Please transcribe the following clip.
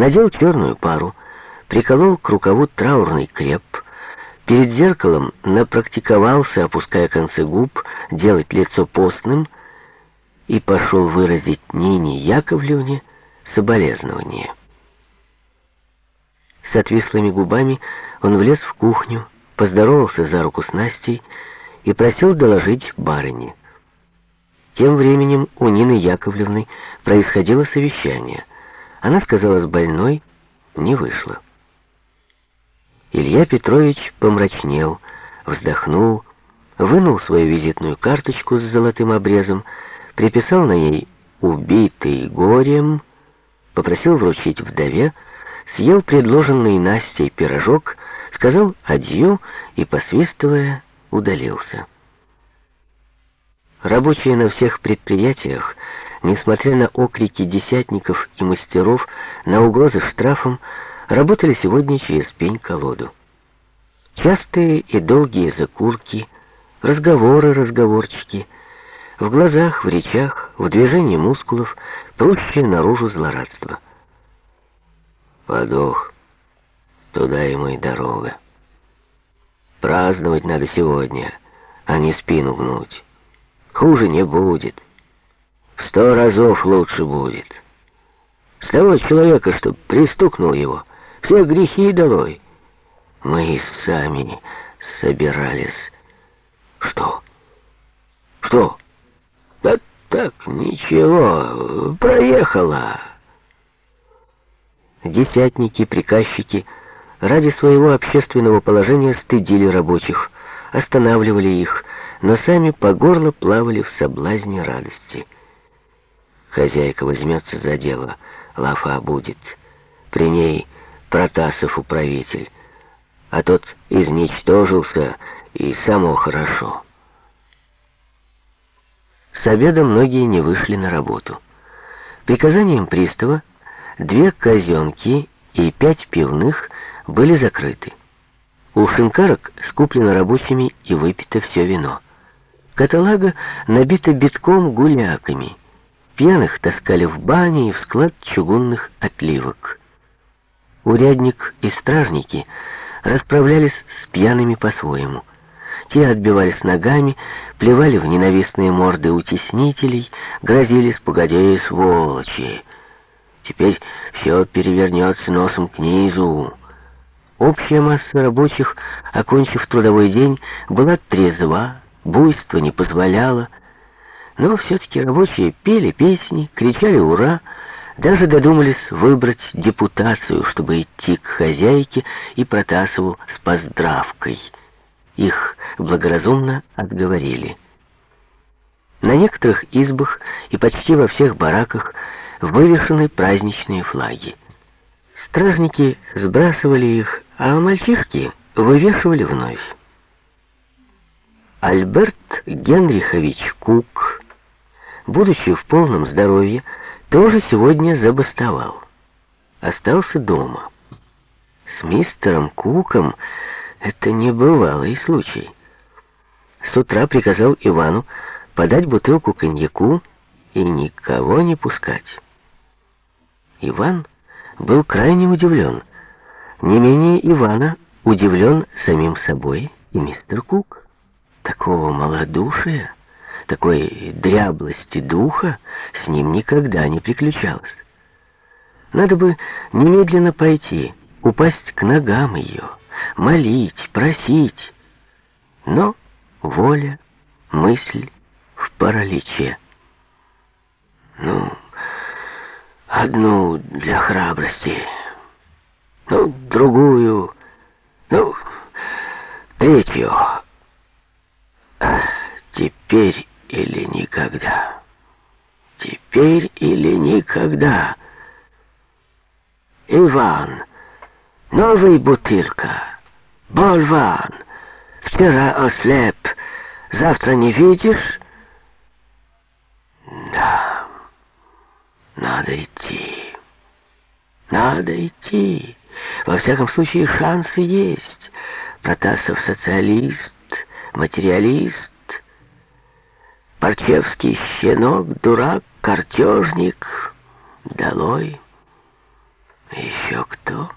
надел черную пару, приколол к рукаву траурный креп, перед зеркалом напрактиковался, опуская концы губ, делать лицо постным, и пошел выразить Нине Яковлевне соболезнование. С отвислыми губами он влез в кухню, поздоровался за руку с Настей и просил доложить барыне. Тем временем у Нины Яковлевны происходило совещание. Она сказала с больной, не вышла. Илья Петрович помрачнел, вздохнул, вынул свою визитную карточку с золотым обрезом, приписал на ней «убитый горем», попросил вручить вдове, съел предложенный Настей пирожок, сказал «адью» и, посвистывая, удалился. Рабочие на всех предприятиях, несмотря на окрики десятников и мастеров, на угрозы штрафом, работали сегодня через пень-колоду. Частые и долгие закурки, разговоры, разговорчики, в глазах, в речах, в движении мускулов, прущее наружу злорадство. Подох, туда ему и дорога. Праздновать надо сегодня, а не спину гнуть. Хуже не будет. Сто разов лучше будет. С того человека, что пристукнул его, все грехи долой. Мы и сами собирались. Что? Что? Да так, ничего, проехала. Десятники, приказчики ради своего общественного положения стыдили рабочих, останавливали их, но сами по горло плавали в соблазне радости. Хозяйка возьмется за дело, лафа будет. При ней Протасов управитель, а тот изничтожился, и само хорошо. С обеда многие не вышли на работу. Приказанием пристава две казенки и пять пивных были закрыты. У шинкарок скуплено рабочими и выпито все вино. Каталага набита битком гуляками. Пьяных таскали в бане и в склад чугунных отливок. Урядник и стражники расправлялись с пьяными по-своему. Те отбивались ногами, плевали в ненавистные морды утеснителей, грозились «погоди, сволочи!» Теперь все перевернется носом к низу. Общая масса рабочих, окончив трудовой день, была трезва, буйство не позволяло, но все-таки рабочие пели песни, кричали «Ура!», даже додумались выбрать депутацию, чтобы идти к хозяйке и Протасову с поздравкой. Их благоразумно отговорили. На некоторых избах и почти во всех бараках вывешены праздничные флаги. Стражники сбрасывали их, а мальчишки вывешивали вновь. Альберт Генрихович Кук, будучи в полном здоровье, тоже сегодня забастовал. Остался дома. С мистером Куком это небывалый случай. С утра приказал Ивану подать бутылку коньяку и никого не пускать. Иван был крайне удивлен. Не менее Ивана удивлен самим собой и мистер Кук. Такого малодушия, такой дряблости духа с ним никогда не приключалось. Надо бы немедленно пойти, упасть к ногам ее, молить, просить. Но воля, мысль в параличе. Ну, одну для храбрости, ну, другую, ну, третью. Теперь или никогда. Теперь или никогда. Иван, новый бутылка. Болван, вчера ослеп, завтра не видишь? Да, надо идти. Надо идти. Во всяком случае, шансы есть. Протасов социалист, материалист. Парчевский щенок, дурак, картежник. Долой. Еще кто?»